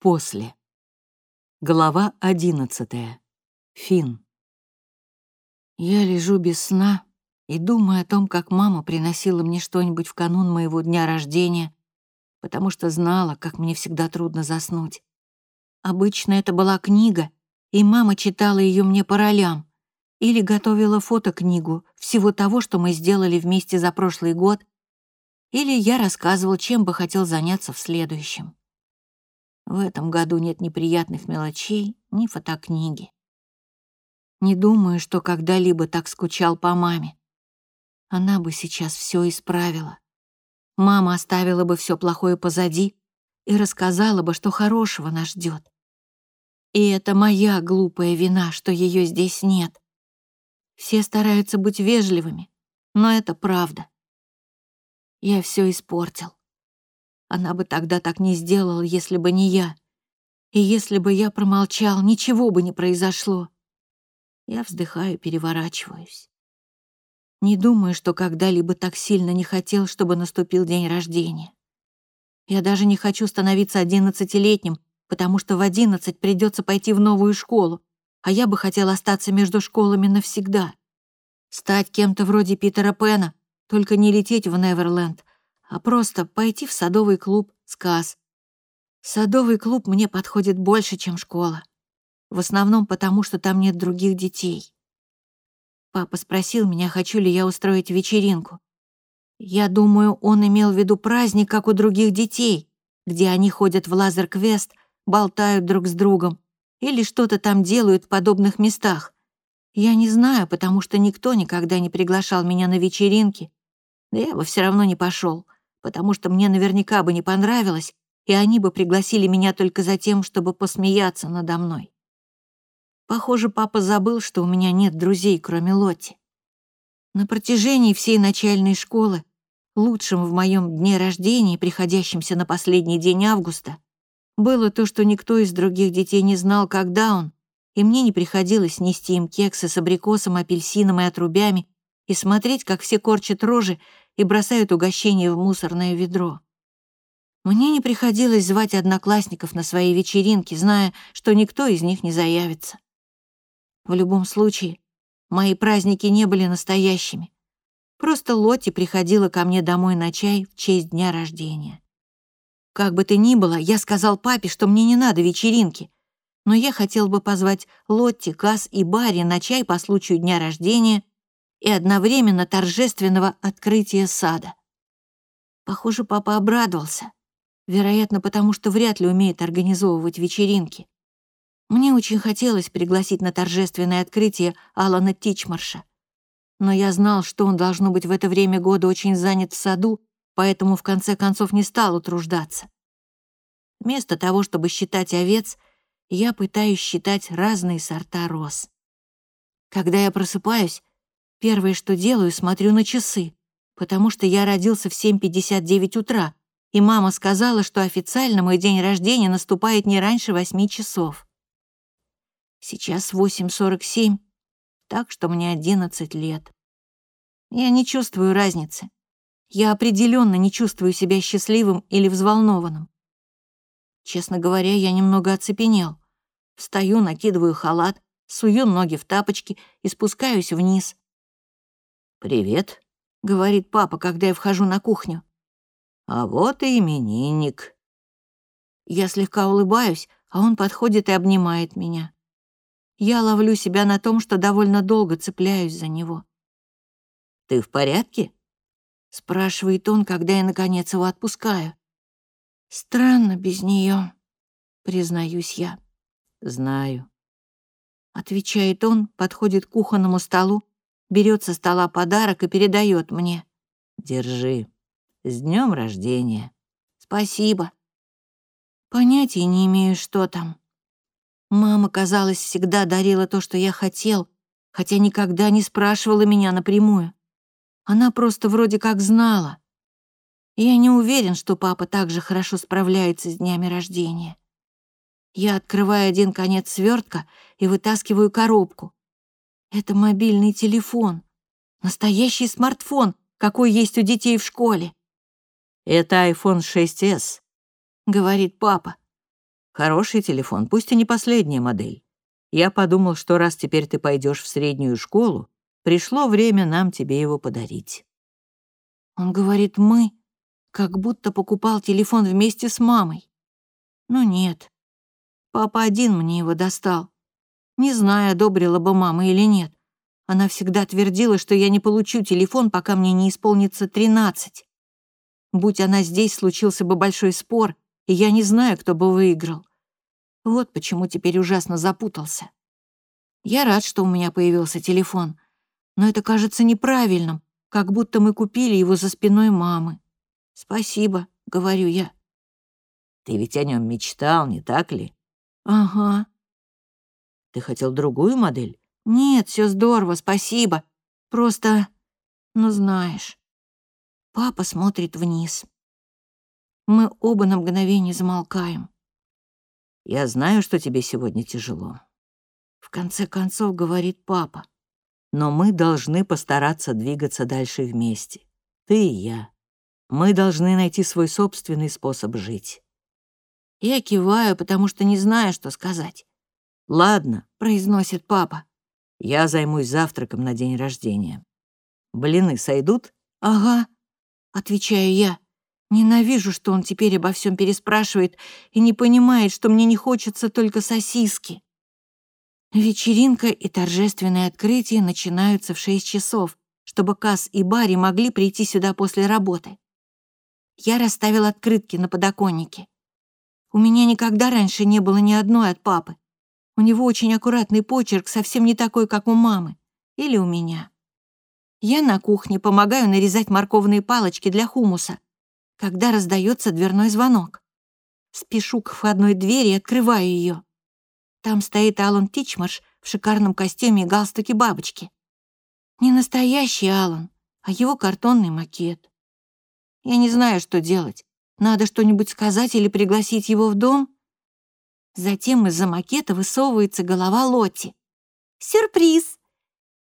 После. Глава одиннадцатая. Фин. Я лежу без сна и думаю о том, как мама приносила мне что-нибудь в канун моего дня рождения, потому что знала, как мне всегда трудно заснуть. Обычно это была книга, и мама читала ее мне по ролям или готовила фотокнигу всего того, что мы сделали вместе за прошлый год, или я рассказывал, чем бы хотел заняться в следующем. В этом году нет ни приятных мелочей, ни фотокниги. Не думаю, что когда-либо так скучал по маме. Она бы сейчас все исправила. Мама оставила бы все плохое позади и рассказала бы, что хорошего нас ждет. И это моя глупая вина, что ее здесь нет. Все стараются быть вежливыми, но это правда. Я все испортил. Она бы тогда так не сделала, если бы не я. И если бы я промолчал, ничего бы не произошло. Я вздыхаю, переворачиваюсь. Не думаю, что когда-либо так сильно не хотел, чтобы наступил день рождения. Я даже не хочу становиться одиннадцатилетним, потому что в одиннадцать придется пойти в новую школу, а я бы хотел остаться между школами навсегда. Стать кем-то вроде Питера Пэна, только не лететь в Неверленд, а просто пойти в садовый клуб «Сказ». Садовый клуб мне подходит больше, чем школа. В основном потому, что там нет других детей. Папа спросил меня, хочу ли я устроить вечеринку. Я думаю, он имел в виду праздник, как у других детей, где они ходят в лазер-квест, болтают друг с другом или что-то там делают в подобных местах. Я не знаю, потому что никто никогда не приглашал меня на вечеринки, да я бы все равно не пошел потому что мне наверняка бы не понравилось, и они бы пригласили меня только за тем, чтобы посмеяться надо мной. Похоже, папа забыл, что у меня нет друзей, кроме Лотти. На протяжении всей начальной школы, лучшим в моем дне рождения, приходящемся на последний день августа, было то, что никто из других детей не знал, когда он, и мне не приходилось нести им кексы с абрикосом, апельсином и отрубями и смотреть, как все корчат рожи и бросают угощение в мусорное ведро. Мне не приходилось звать одноклассников на свои вечеринки, зная, что никто из них не заявится. В любом случае, мои праздники не были настоящими. Просто Лотти приходила ко мне домой на чай в честь дня рождения. Как бы то ни было, я сказал папе, что мне не надо вечеринки, но я хотел бы позвать Лотти, Кас и Барри на чай по случаю дня рождения и одновременно торжественного открытия сада. Похоже, папа обрадовался. Вероятно, потому что вряд ли умеет организовывать вечеринки. Мне очень хотелось пригласить на торжественное открытие Алана Тичмарша. Но я знал, что он должно быть в это время года очень занят в саду, поэтому в конце концов не стал утруждаться. Вместо того, чтобы считать овец, я пытаюсь считать разные сорта роз. Когда я просыпаюсь, Первое, что делаю, смотрю на часы, потому что я родился в 7.59 утра, и мама сказала, что официально мой день рождения наступает не раньше 8 часов. Сейчас 8.47, так что мне 11 лет. Я не чувствую разницы. Я определенно не чувствую себя счастливым или взволнованным. Честно говоря, я немного оцепенел. Встаю, накидываю халат, сую ноги в тапочки и спускаюсь вниз, «Привет», — говорит папа, когда я вхожу на кухню. «А вот и именинник». Я слегка улыбаюсь, а он подходит и обнимает меня. Я ловлю себя на том, что довольно долго цепляюсь за него. «Ты в порядке?» — спрашивает он, когда я, наконец, его отпускаю. «Странно без нее, признаюсь я. «Знаю», — отвечает он, подходит к кухонному столу берет со стола подарок и передает мне. «Держи. С днем рождения». «Спасибо». Понятия не имею, что там. Мама, казалось, всегда дарила то, что я хотел, хотя никогда не спрашивала меня напрямую. Она просто вроде как знала. Я не уверен, что папа так же хорошо справляется с днями рождения. Я открываю один конец свертка и вытаскиваю коробку. Это мобильный телефон. Настоящий смартфон, какой есть у детей в школе. Это iPhone 6s, говорит папа. Хороший телефон, пусть и не последняя модель. Я подумал, что раз теперь ты пойдешь в среднюю школу, пришло время нам тебе его подарить». Он говорит «мы», как будто покупал телефон вместе с мамой. Ну нет, папа один мне его достал. Не знаю, одобрила бы мама или нет. Она всегда твердила, что я не получу телефон, пока мне не исполнится тринадцать. Будь она здесь, случился бы большой спор, и я не знаю, кто бы выиграл. Вот почему теперь ужасно запутался. Я рад, что у меня появился телефон, но это кажется неправильным, как будто мы купили его за спиной мамы. «Спасибо», — говорю я. «Ты ведь о нем мечтал, не так ли?» «Ага». «Ты хотел другую модель?» «Нет, все здорово, спасибо. Просто, ну знаешь...» Папа смотрит вниз. Мы оба на мгновение замолкаем. «Я знаю, что тебе сегодня тяжело», — в конце концов говорит папа. «Но мы должны постараться двигаться дальше вместе. Ты и я. Мы должны найти свой собственный способ жить». Я киваю, потому что не знаю, что сказать. «Ладно», — произносит папа. «Я займусь завтраком на день рождения. Блины сойдут?» «Ага», — отвечаю я. Ненавижу, что он теперь обо всем переспрашивает и не понимает, что мне не хочется только сосиски. Вечеринка и торжественное открытие начинаются в шесть часов, чтобы Касс и Барри могли прийти сюда после работы. Я расставил открытки на подоконнике. У меня никогда раньше не было ни одной от папы. У него очень аккуратный почерк, совсем не такой, как у мамы. Или у меня. Я на кухне помогаю нарезать морковные палочки для хумуса, когда раздается дверной звонок. Спешу к входной двери и открываю ее. Там стоит Алан Тичмарш в шикарном костюме и галстуке бабочки. Не настоящий Алан, а его картонный макет. Я не знаю, что делать. Надо что-нибудь сказать или пригласить его в дом? Затем из-за макета высовывается голова Лотти. «Сюрприз!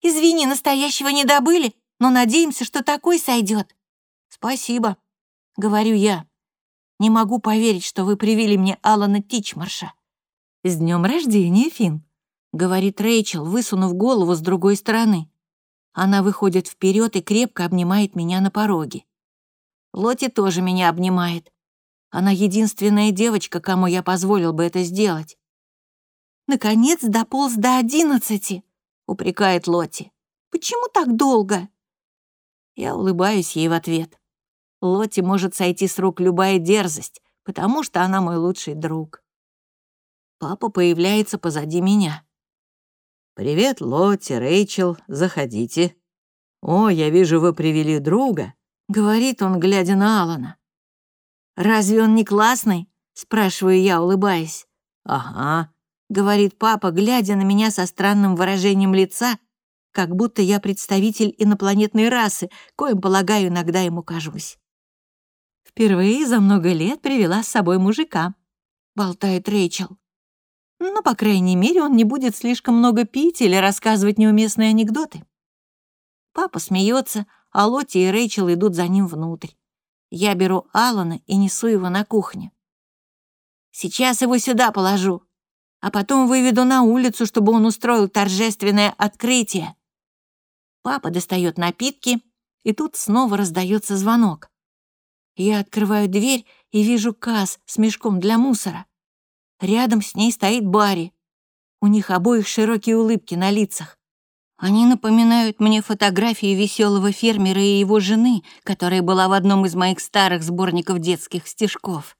Извини, настоящего не добыли, но надеемся, что такой сойдет. «Спасибо», — говорю я. «Не могу поверить, что вы привели мне Алана Тичмарша». «С днем рождения, Финн», — говорит Рэйчел, высунув голову с другой стороны. Она выходит вперед и крепко обнимает меня на пороге. Лоти тоже меня обнимает. Она единственная девочка, кому я позволил бы это сделать. «Наконец дополз до одиннадцати», — упрекает Лоти. «Почему так долго?» Я улыбаюсь ей в ответ. Лоти может сойти с рук любая дерзость, потому что она мой лучший друг. Папа появляется позади меня. «Привет, Лотти, Рэйчел, заходите. О, я вижу, вы привели друга», — говорит он, глядя на Алана. «Разве он не классный?» — спрашиваю я, улыбаясь. «Ага», — говорит папа, глядя на меня со странным выражением лица, как будто я представитель инопланетной расы, коим, полагаю, иногда ему кажусь. Впервые за много лет привела с собой мужика, болтает Рэйчел. Ну, по крайней мере, он не будет слишком много пить или рассказывать неуместные анекдоты. Папа смеется, а Лотти и Рэйчел идут за ним внутрь. Я беру Алана и несу его на кухню. Сейчас его сюда положу, а потом выведу на улицу, чтобы он устроил торжественное открытие. Папа достает напитки, и тут снова раздается звонок. Я открываю дверь и вижу Каз с мешком для мусора. Рядом с ней стоит Барри. У них обоих широкие улыбки на лицах. Они напоминают мне фотографии веселого фермера и его жены, которая была в одном из моих старых сборников детских стишков.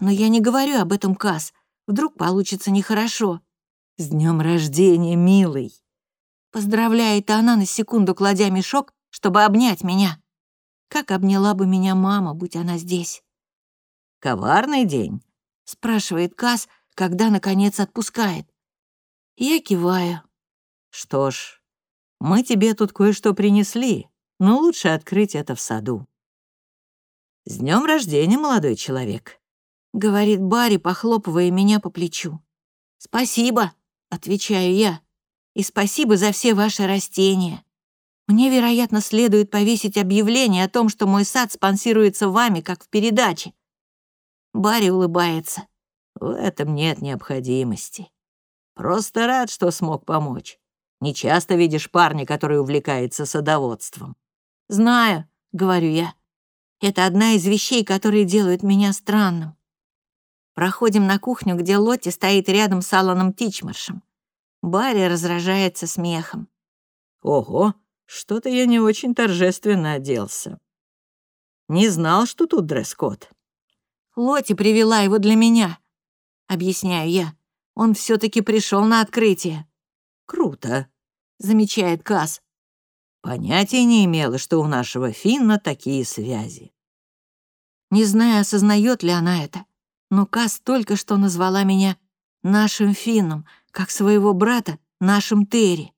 Но я не говорю об этом Каз. Вдруг получится нехорошо. «С днем рождения, милый!» Поздравляет она на секунду, кладя мешок, чтобы обнять меня. Как обняла бы меня мама, будь она здесь. «Коварный день?» — спрашивает Кас, когда, наконец, отпускает. Я киваю. «Что ж, мы тебе тут кое-что принесли, но лучше открыть это в саду». «С днем рождения, молодой человек!» — говорит Барри, похлопывая меня по плечу. «Спасибо», — отвечаю я. И спасибо за все ваши растения. Мне, вероятно, следует повесить объявление о том, что мой сад спонсируется вами, как в передаче». Барри улыбается. В этом нет необходимости. Просто рад, что смог помочь. Не часто видишь парня, который увлекается садоводством. «Знаю», — говорю я. «Это одна из вещей, которые делают меня странным». Проходим на кухню, где Лотти стоит рядом с Алланом Тичмаршем. Барри разражается смехом. «Ого, что-то я не очень торжественно оделся. Не знал, что тут дресс-код». Лотти привела его для меня, объясняю я. Он все таки пришел на открытие. «Круто», — замечает Касс. Понятия не имела, что у нашего Финна такие связи. Не знаю, осознает ли она это, но Касс только что назвала меня нашим Финном, как своего брата нашим Терри.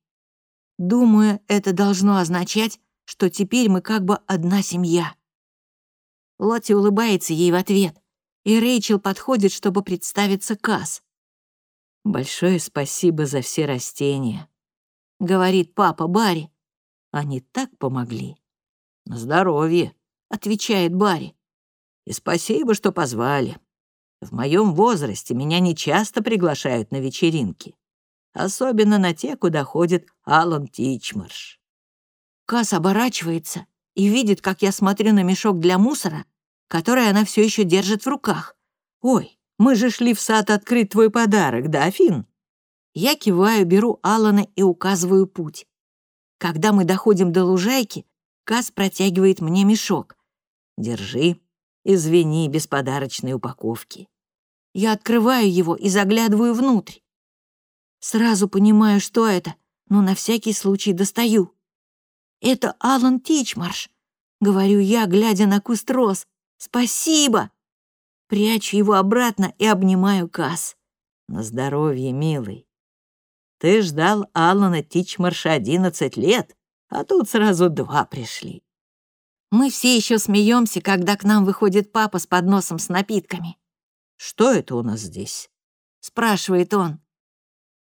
Думаю, это должно означать, что теперь мы как бы одна семья. Лотти улыбается ей в ответ, и Рэйчел подходит, чтобы представиться Касс. «Большое спасибо за все растения», — говорит папа Барри. «Они так помогли». «На здоровье», — отвечает Барри. «И спасибо, что позвали. В моем возрасте меня не часто приглашают на вечеринки, особенно на те, куда ходит Алан Тичмарш». Касс оборачивается и видит, как я смотрю на мешок для мусора, который она все еще держит в руках. «Ой, мы же шли в сад открыть твой подарок, да, Фин? Я киваю, беру Алана и указываю путь. Когда мы доходим до лужайки, Кас протягивает мне мешок. «Держи. Извини, без подарочной упаковки». Я открываю его и заглядываю внутрь. Сразу понимаю, что это, но на всякий случай достаю. «Это Алан Тичмарш», — говорю я, глядя на куст роз. «Спасибо!» Прячу его обратно и обнимаю Касс. На здоровье, милый. Ты ждал Алана Тичмарша одиннадцать лет, а тут сразу два пришли. Мы все еще смеемся, когда к нам выходит папа с подносом с напитками. «Что это у нас здесь?» — спрашивает он.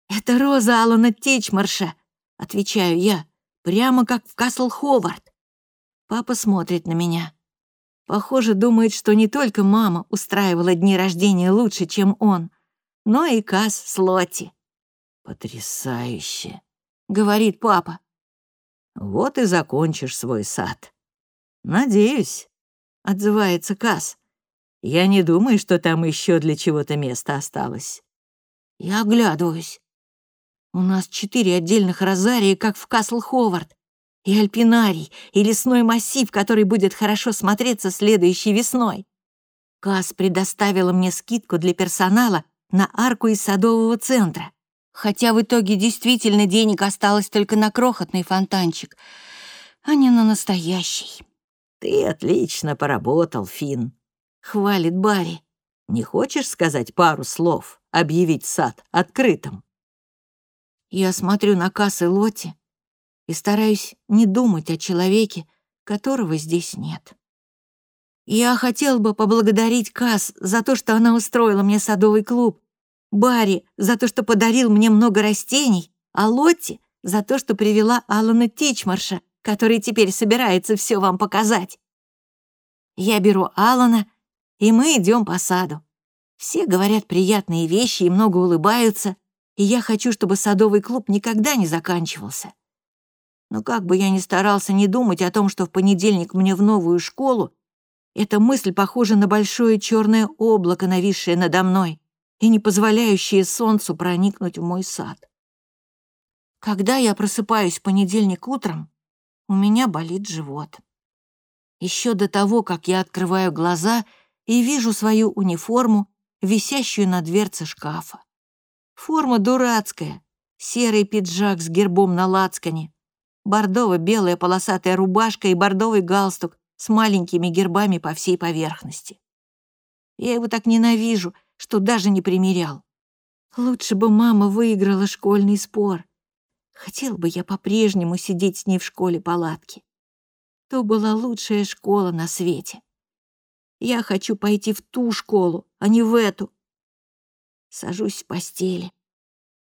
«Это роза Алана Тичмарша», — отвечаю я, прямо как в Касл Ховард. Папа смотрит на меня. Похоже, думает, что не только мама устраивала дни рождения лучше, чем он, но и Кас с Лотти. «Потрясающе», — говорит папа. «Вот и закончишь свой сад». «Надеюсь», — отзывается Кас. «Я не думаю, что там еще для чего-то место осталось». Я оглядываюсь. У нас четыре отдельных розарии, как в Касл Ховард и альпинарий, и лесной массив, который будет хорошо смотреться следующей весной. Кас предоставила мне скидку для персонала на арку из садового центра. Хотя в итоге действительно денег осталось только на крохотный фонтанчик, а не на настоящий. «Ты отлично поработал, Финн», — хвалит Барри. «Не хочешь сказать пару слов, объявить сад открытым?» Я смотрю на Касс и Лотти, и стараюсь не думать о человеке, которого здесь нет. Я хотел бы поблагодарить Касс за то, что она устроила мне садовый клуб, Барри за то, что подарил мне много растений, а Лотти за то, что привела Алана Тичмарша, который теперь собирается все вам показать. Я беру Алана, и мы идем по саду. Все говорят приятные вещи и много улыбаются, и я хочу, чтобы садовый клуб никогда не заканчивался. Но как бы я ни старался не думать о том, что в понедельник мне в новую школу, эта мысль похожа на большое черное облако, нависшее надо мной и не позволяющее солнцу проникнуть в мой сад. Когда я просыпаюсь в понедельник утром, у меня болит живот. Еще до того, как я открываю глаза и вижу свою униформу, висящую на дверце шкафа. Форма дурацкая, серый пиджак с гербом на лацкане, бордово-белая полосатая рубашка и бордовый галстук с маленькими гербами по всей поверхности. Я его так ненавижу, что даже не примерял. Лучше бы мама выиграла школьный спор. Хотел бы я по-прежнему сидеть с ней в школе палатки. То была лучшая школа на свете. Я хочу пойти в ту школу, а не в эту. Сажусь в постели.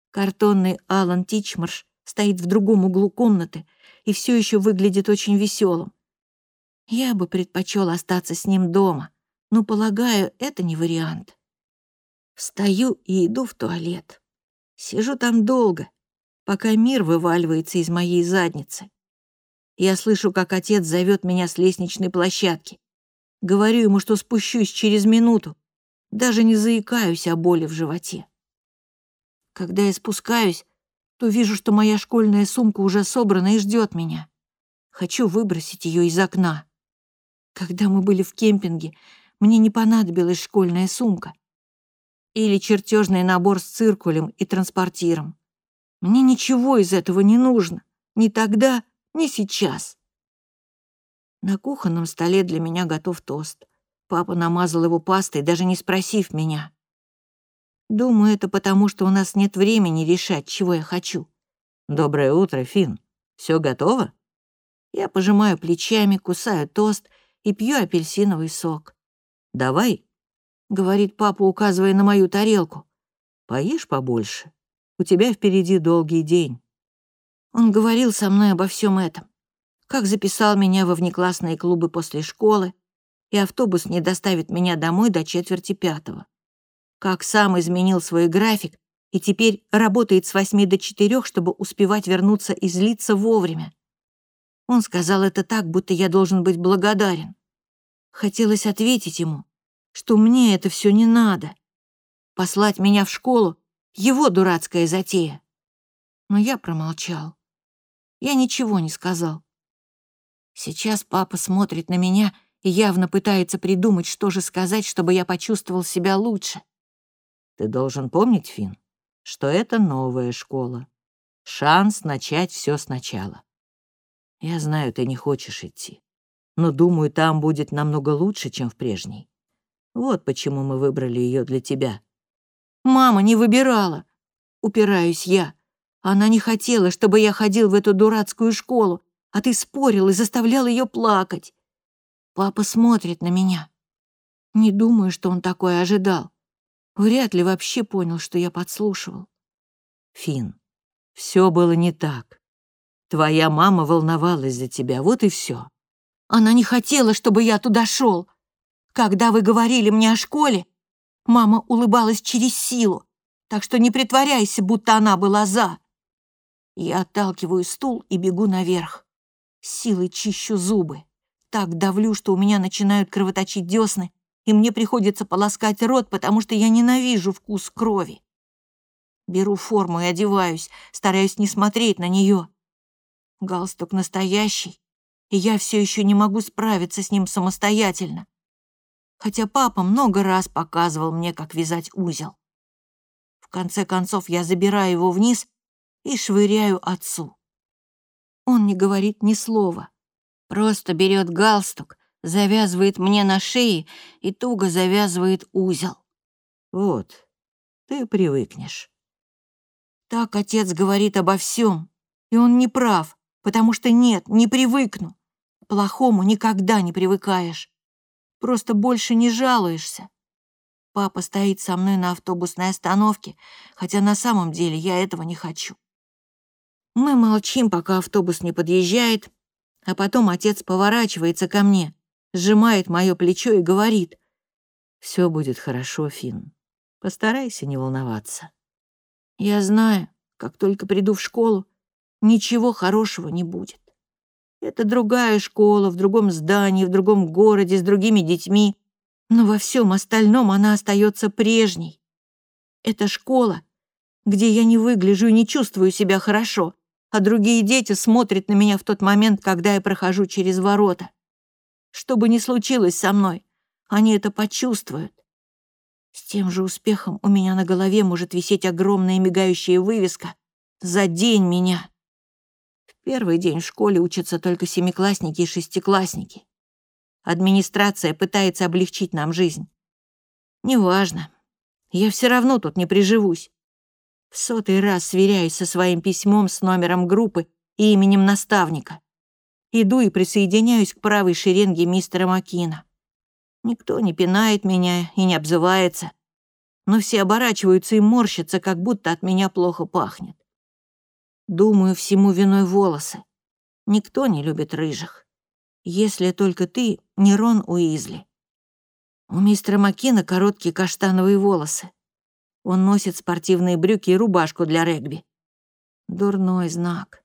Картонный Алан Тичмарш стоит в другом углу комнаты и все еще выглядит очень веселым. Я бы предпочел остаться с ним дома, но, полагаю, это не вариант. Встаю и иду в туалет. Сижу там долго, пока мир вываливается из моей задницы. Я слышу, как отец зовет меня с лестничной площадки. Говорю ему, что спущусь через минуту. Даже не заикаюсь о боли в животе. Когда я спускаюсь, то вижу, что моя школьная сумка уже собрана и ждет меня. Хочу выбросить ее из окна. Когда мы были в кемпинге, мне не понадобилась школьная сумка. Или чертежный набор с циркулем и транспортиром. Мне ничего из этого не нужно. Ни тогда, ни сейчас. На кухонном столе для меня готов тост. Папа намазал его пастой, даже не спросив меня. Думаю, это потому, что у нас нет времени решать, чего я хочу. «Доброе утро, Фин. Все готово?» Я пожимаю плечами, кусаю тост и пью апельсиновый сок. «Давай», — говорит папа, указывая на мою тарелку. «Поешь побольше. У тебя впереди долгий день». Он говорил со мной обо всем этом. Как записал меня во внеклассные клубы после школы, и автобус не доставит меня домой до четверти пятого как сам изменил свой график и теперь работает с восьми до четырех, чтобы успевать вернуться и злиться вовремя. Он сказал это так, будто я должен быть благодарен. Хотелось ответить ему, что мне это все не надо. Послать меня в школу — его дурацкая затея. Но я промолчал. Я ничего не сказал. Сейчас папа смотрит на меня и явно пытается придумать, что же сказать, чтобы я почувствовал себя лучше. Ты должен помнить, Фин, что это новая школа. Шанс начать все сначала. Я знаю, ты не хочешь идти, но думаю, там будет намного лучше, чем в прежней. Вот почему мы выбрали ее для тебя. Мама не выбирала. Упираюсь я. Она не хотела, чтобы я ходил в эту дурацкую школу, а ты спорил и заставлял ее плакать. Папа смотрит на меня. Не думаю, что он такое ожидал. Вряд ли вообще понял, что я подслушивал. Фин, все было не так. Твоя мама волновалась за тебя, вот и все. Она не хотела, чтобы я туда шел. Когда вы говорили мне о школе, мама улыбалась через силу, так что не притворяйся, будто она была за. Я отталкиваю стул и бегу наверх. Силой чищу зубы. Так давлю, что у меня начинают кровоточить десны, и мне приходится полоскать рот, потому что я ненавижу вкус крови. Беру форму и одеваюсь, стараюсь не смотреть на нее. Галстук настоящий, и я все еще не могу справиться с ним самостоятельно. Хотя папа много раз показывал мне, как вязать узел. В конце концов я забираю его вниз и швыряю отцу. Он не говорит ни слова, просто берет галстук, завязывает мне на шее и туго завязывает узел. Вот, ты привыкнешь. Так отец говорит обо всем, и он не прав, потому что нет, не привыкну. К плохому никогда не привыкаешь. Просто больше не жалуешься. Папа стоит со мной на автобусной остановке, хотя на самом деле я этого не хочу. Мы молчим, пока автобус не подъезжает, а потом отец поворачивается ко мне, сжимает мое плечо и говорит. «Все будет хорошо, Финн. Постарайся не волноваться». Я знаю, как только приду в школу, ничего хорошего не будет. Это другая школа, в другом здании, в другом городе, с другими детьми, но во всем остальном она остается прежней. Это школа, где я не выгляжу и не чувствую себя хорошо, а другие дети смотрят на меня в тот момент, когда я прохожу через ворота. Что бы ни случилось со мной, они это почувствуют. С тем же успехом у меня на голове может висеть огромная мигающая вывеска «За день меня». Первый день в школе учатся только семиклассники и шестиклассники. Администрация пытается облегчить нам жизнь. Неважно, я все равно тут не приживусь. В сотый раз сверяюсь со своим письмом с номером группы и именем наставника. Иду и присоединяюсь к правой шеренге мистера Макина. Никто не пинает меня и не обзывается, но все оборачиваются и морщатся, как будто от меня плохо пахнет. Думаю, всему виной волосы. Никто не любит рыжих. Если только ты не Рон Уизли. У мистера Макина короткие каштановые волосы. Он носит спортивные брюки и рубашку для регби. Дурной знак.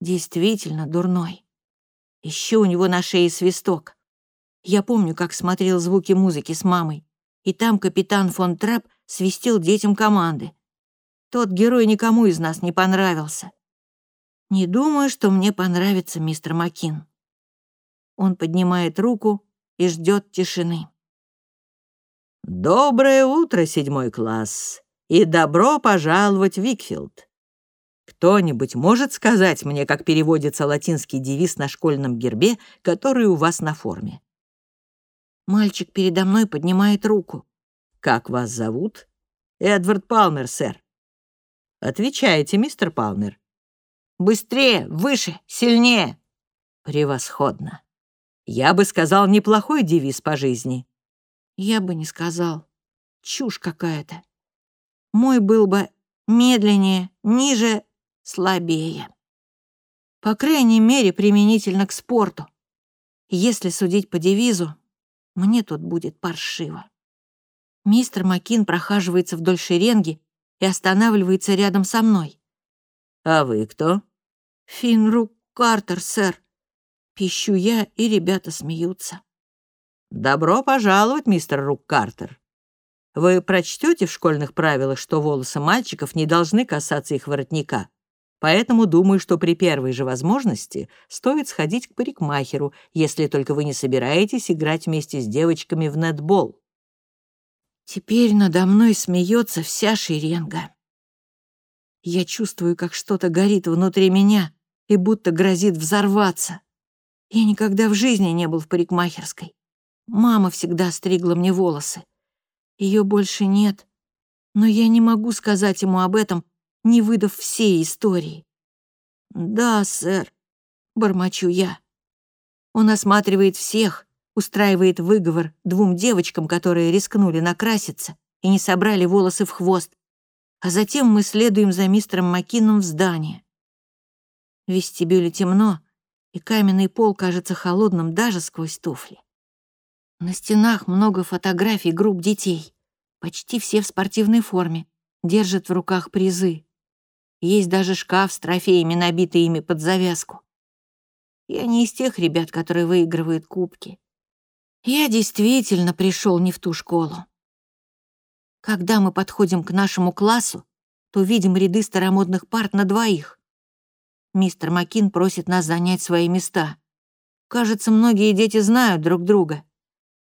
Действительно дурной. Еще у него на шее свисток. Я помню, как смотрел звуки музыки с мамой, и там капитан фон Трап свистел детям команды. Тот герой никому из нас не понравился. Не думаю, что мне понравится мистер Макин. Он поднимает руку и ждет тишины. «Доброе утро, седьмой класс, и добро пожаловать в Викфилд. Кто-нибудь может сказать мне, как переводится латинский девиз на школьном гербе, который у вас на форме?» Мальчик передо мной поднимает руку. «Как вас зовут?» «Эдвард Палмер, сэр». «Отвечайте, мистер Палмер». «Быстрее, выше, сильнее». «Превосходно. Я бы сказал, неплохой девиз по жизни». Я бы не сказал. Чушь какая-то. Мой был бы медленнее, ниже, слабее. По крайней мере, применительно к спорту. Если судить по девизу, мне тут будет паршиво. Мистер Макин прохаживается вдоль шеренги и останавливается рядом со мной. «А вы кто?» «Финрук Картер, сэр». Пищу я, и ребята смеются. «Добро пожаловать, мистер Рук Картер. Вы прочтете в школьных правилах, что волосы мальчиков не должны касаться их воротника, поэтому думаю, что при первой же возможности стоит сходить к парикмахеру, если только вы не собираетесь играть вместе с девочками в нетбол». Теперь надо мной смеется вся шеренга. Я чувствую, как что-то горит внутри меня и будто грозит взорваться. Я никогда в жизни не был в парикмахерской. Мама всегда стригла мне волосы. Ее больше нет, но я не могу сказать ему об этом, не выдав всей истории. «Да, сэр», — бормочу я. Он осматривает всех, устраивает выговор двум девочкам, которые рискнули накраситься и не собрали волосы в хвост, а затем мы следуем за мистером Маккином в здание. В вестибюле темно, и каменный пол кажется холодным даже сквозь туфли. На стенах много фотографий групп детей. Почти все в спортивной форме, держат в руках призы. Есть даже шкаф с трофеями, набитый ими под завязку. Я не из тех ребят, которые выигрывают кубки. Я действительно пришел не в ту школу. Когда мы подходим к нашему классу, то видим ряды старомодных парт на двоих. Мистер Макин просит нас занять свои места. Кажется, многие дети знают друг друга.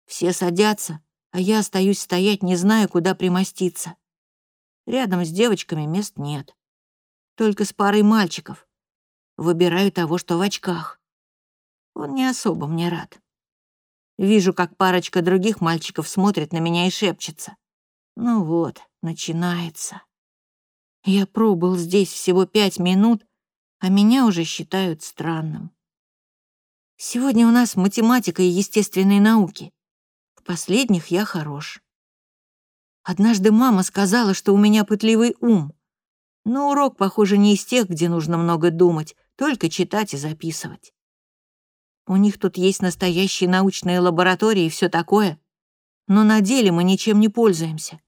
Все садятся, а я остаюсь стоять, не зная, куда примоститься. Рядом с девочками мест нет. Только с парой мальчиков. Выбираю того, что в очках. Он не особо мне рад. Вижу, как парочка других мальчиков смотрит на меня и шепчется. Ну вот, начинается. Я пробыл здесь всего пять минут, а меня уже считают странным. Сегодня у нас математика и естественные науки последних я хорош. Однажды мама сказала, что у меня пытливый ум. Но урок, похоже, не из тех, где нужно много думать, только читать и записывать. У них тут есть настоящие научные лаборатории и все такое, но на деле мы ничем не пользуемся.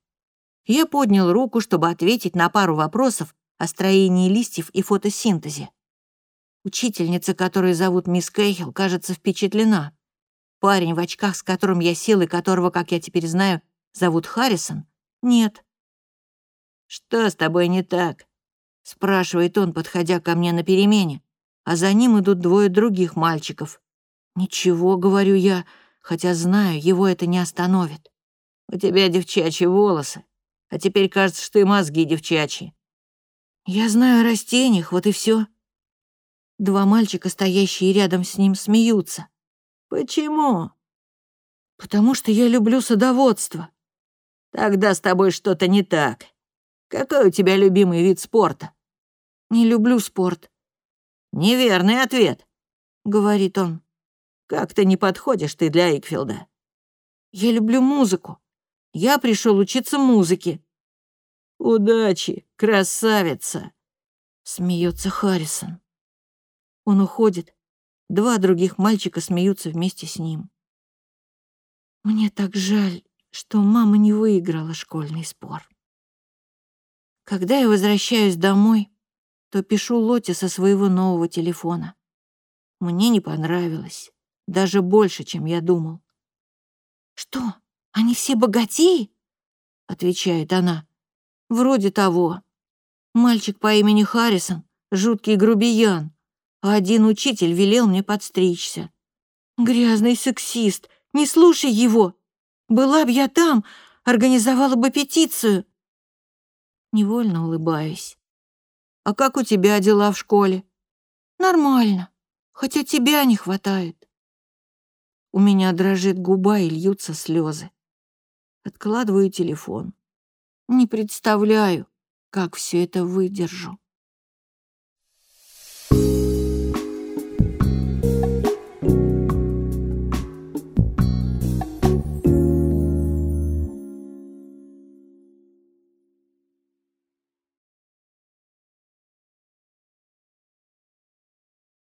Я поднял руку, чтобы ответить на пару вопросов о строении листьев и фотосинтезе. Учительница, которую зовут мисс Кейхел, кажется впечатлена. Парень в очках, с которым я сел и которого, как я теперь знаю, зовут Харрисон? Нет. «Что с тобой не так?» — спрашивает он, подходя ко мне на перемене, а за ним идут двое других мальчиков. «Ничего», — говорю я, хотя знаю, его это не остановит. «У тебя девчачьи волосы, а теперь кажется, что и мозги девчачьи». «Я знаю о растениях, вот и все. Два мальчика, стоящие рядом с ним, смеются. «Почему?» «Потому что я люблю садоводство». «Тогда с тобой что-то не так. Какой у тебя любимый вид спорта?» «Не люблю спорт». «Неверный ответ», — говорит он. «Как ты не подходишь ты для Икфилда?» «Я люблю музыку. Я пришел учиться музыке». «Удачи, красавица!» — смеется Харрисон. Он уходит, Два других мальчика смеются вместе с ним. Мне так жаль, что мама не выиграла школьный спор. Когда я возвращаюсь домой, то пишу Лоте со своего нового телефона. Мне не понравилось, даже больше, чем я думал. «Что, они все богатеи?» — отвечает она. «Вроде того. Мальчик по имени Харрисон — жуткий грубиян, а один учитель велел мне подстричься. Грязный сексист, не слушай его. Была б я там, организовала бы петицию». Невольно улыбаюсь. «А как у тебя дела в школе?» «Нормально, хотя тебя не хватает». У меня дрожит губа и льются слезы. Откладываю телефон. Не представляю, как все это выдержу. Thank you